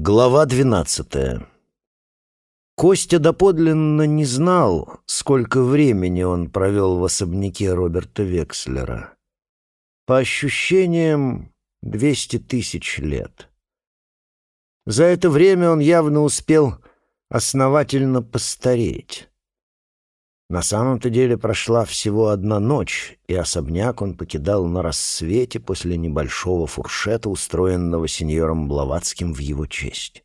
Глава двенадцатая. Костя доподлинно не знал, сколько времени он провел в особняке Роберта Векслера. По ощущениям, двести тысяч лет. За это время он явно успел основательно постареть. На самом-то деле прошла всего одна ночь, и особняк он покидал на рассвете после небольшого фуршета, устроенного сеньором Блаватским в его честь.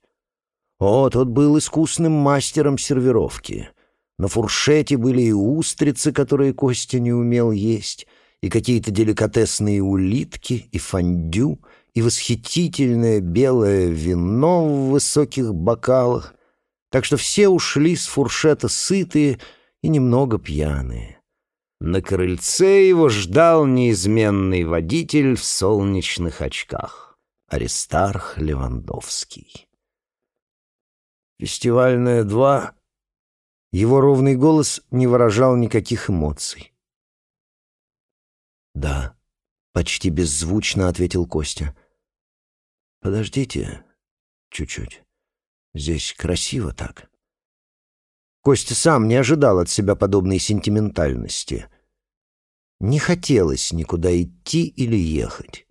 О, тот был искусным мастером сервировки. На фуршете были и устрицы, которые Костя не умел есть, и какие-то деликатесные улитки, и фондю, и восхитительное белое вино в высоких бокалах. Так что все ушли с фуршета сытые, и немного пьяные. На крыльце его ждал неизменный водитель в солнечных очках — Аристарх Левандовский. «Фестивальная два...» Его ровный голос не выражал никаких эмоций. «Да», — почти беззвучно ответил Костя. «Подождите чуть-чуть. Здесь красиво так». Костя сам не ожидал от себя подобной сентиментальности. Не хотелось никуда идти или ехать.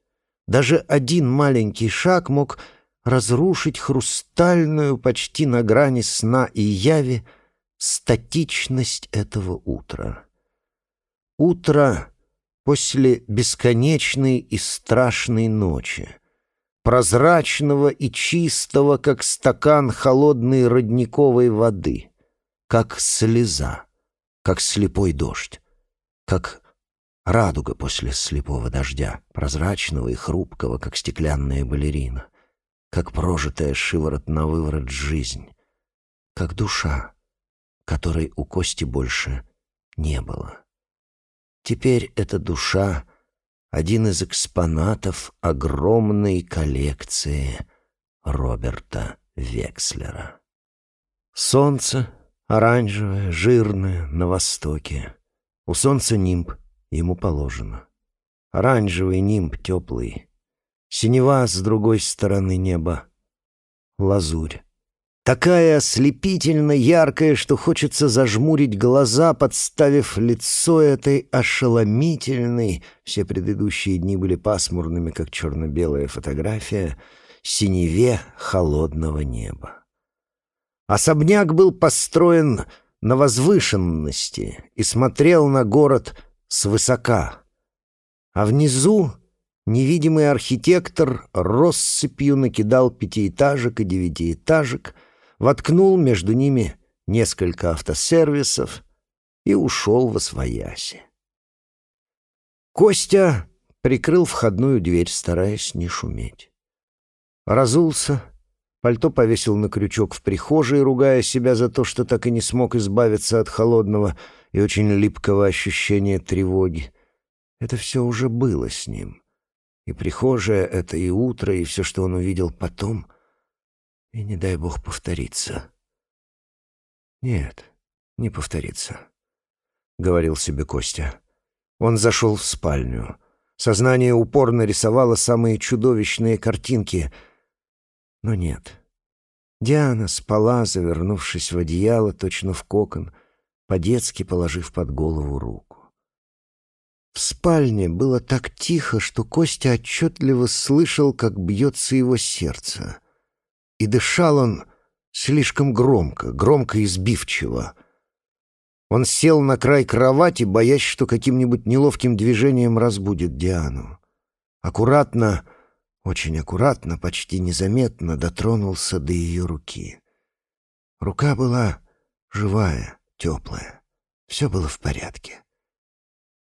Даже один маленький шаг мог разрушить хрустальную, почти на грани сна и яви, статичность этого утра. Утро после бесконечной и страшной ночи, прозрачного и чистого, как стакан холодной родниковой воды — как слеза, как слепой дождь, как радуга после слепого дождя, прозрачного и хрупкого, как стеклянная балерина, как прожитая шиворот на выворот жизнь, как душа, которой у Кости больше не было. Теперь эта душа — один из экспонатов огромной коллекции Роберта Векслера. Солнце Оранжевое, жирное, на востоке. У солнца нимб, ему положено. Оранжевый нимб теплый. Синева с другой стороны неба. Лазурь. Такая ослепительно яркая, что хочется зажмурить глаза, подставив лицо этой ошеломительной, все предыдущие дни были пасмурными, как черно-белая фотография, синеве холодного неба. Особняк был построен на возвышенности и смотрел на город свысока. А внизу невидимый архитектор россыпью накидал пятиэтажек и девятиэтажек, воткнул между ними несколько автосервисов и ушел во свояси. Костя прикрыл входную дверь, стараясь не шуметь. Разулся, Пальто повесил на крючок в прихожей, ругая себя за то, что так и не смог избавиться от холодного и очень липкого ощущения тревоги. Это все уже было с ним. И прихожая — это и утро, и все, что он увидел потом. И не дай бог повториться. Нет, не повторится, — говорил себе Костя. Он зашел в спальню. Сознание упорно рисовало самые чудовищные картинки — но нет. Диана спала, завернувшись в одеяло, точно в кокон, по-детски положив под голову руку. В спальне было так тихо, что Костя отчетливо слышал, как бьется его сердце. И дышал он слишком громко, громко и сбивчиво. Он сел на край кровати, боясь, что каким-нибудь неловким движением разбудит Диану. Аккуратно очень аккуратно, почти незаметно дотронулся до ее руки. Рука была живая, теплая. Все было в порядке.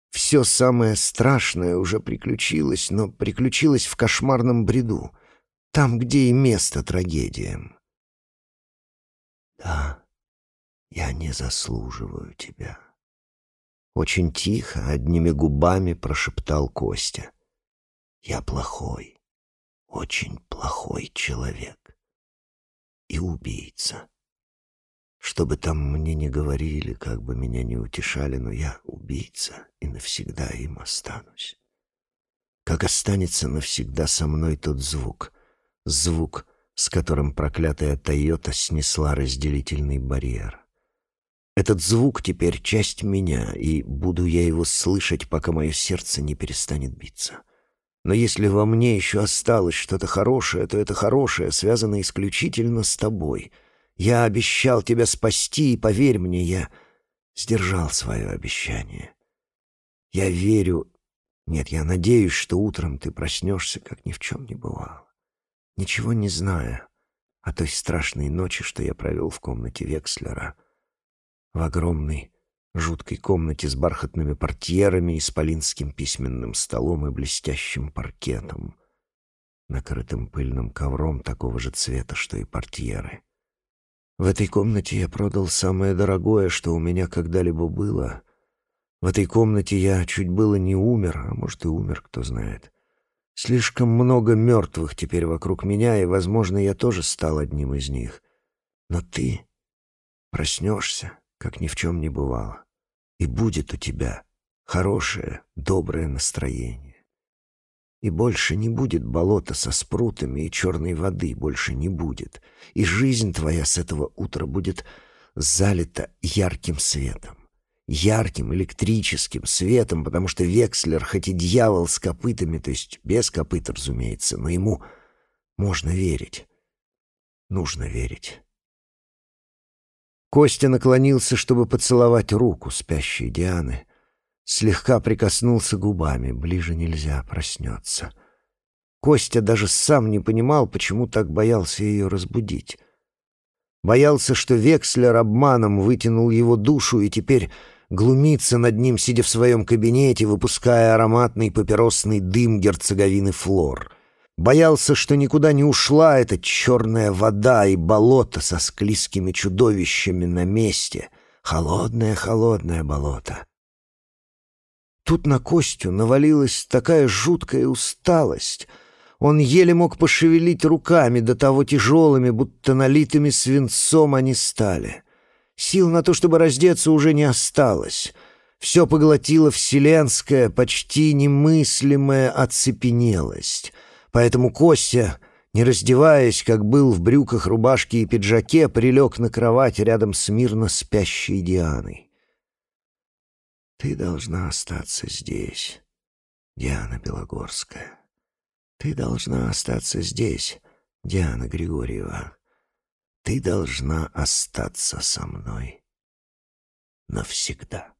Все самое страшное уже приключилось, но приключилось в кошмарном бреду, там, где и место трагедиям. «Да, я не заслуживаю тебя», — очень тихо, одними губами прошептал Костя. «Я плохой очень плохой человек и убийца. Что бы там мне ни говорили, как бы меня ни утешали, но я убийца и навсегда им останусь. Как останется навсегда со мной тот звук, звук с которым проклятая Тойота снесла разделительный барьер. Этот звук теперь часть меня, и буду я его слышать, пока мое сердце не перестанет биться. Но если во мне еще осталось что-то хорошее, то это хорошее связано исключительно с тобой. Я обещал тебя спасти, и поверь мне, я сдержал свое обещание. Я верю... Нет, я надеюсь, что утром ты проснешься, как ни в чем не бывало. Ничего не зная о той страшной ночи, что я провел в комнате Векслера, в огромной жуткой комнате с бархатными портьерами, исполинским письменным столом и блестящим паркетом, накрытым пыльным ковром такого же цвета, что и портьеры. В этой комнате я продал самое дорогое, что у меня когда-либо было. В этой комнате я чуть было не умер, а может и умер, кто знает. Слишком много мертвых теперь вокруг меня, и, возможно, я тоже стал одним из них. Но ты проснешься, как ни в чем не бывало, и будет у тебя хорошее, доброе настроение. И больше не будет болота со спрутами, и черной воды больше не будет, и жизнь твоя с этого утра будет залита ярким светом. Ярким электрическим светом, потому что Векслер, хоть и дьявол с копытами, то есть без копыт, разумеется, но ему можно верить. Нужно верить. Костя наклонился, чтобы поцеловать руку спящей Дианы. Слегка прикоснулся губами, ближе нельзя, проснется. Костя даже сам не понимал, почему так боялся ее разбудить. Боялся, что Векслер обманом вытянул его душу и теперь глумится над ним, сидя в своем кабинете, выпуская ароматный папиросный дым герцоговины Флор — Боялся, что никуда не ушла эта черная вода и болото со склизкими чудовищами на месте. Холодное-холодное болото. Тут на Костю навалилась такая жуткая усталость. Он еле мог пошевелить руками, до того тяжелыми, будто налитыми свинцом они стали. Сил на то, чтобы раздеться, уже не осталось. Все поглотила вселенская, почти немыслимая оцепенелость — Поэтому Костя, не раздеваясь, как был в брюках, рубашке и пиджаке, прилег на кровать рядом с мирно спящей Дианой. «Ты должна остаться здесь, Диана Белогорская. Ты должна остаться здесь, Диана Григорьева. Ты должна остаться со мной навсегда».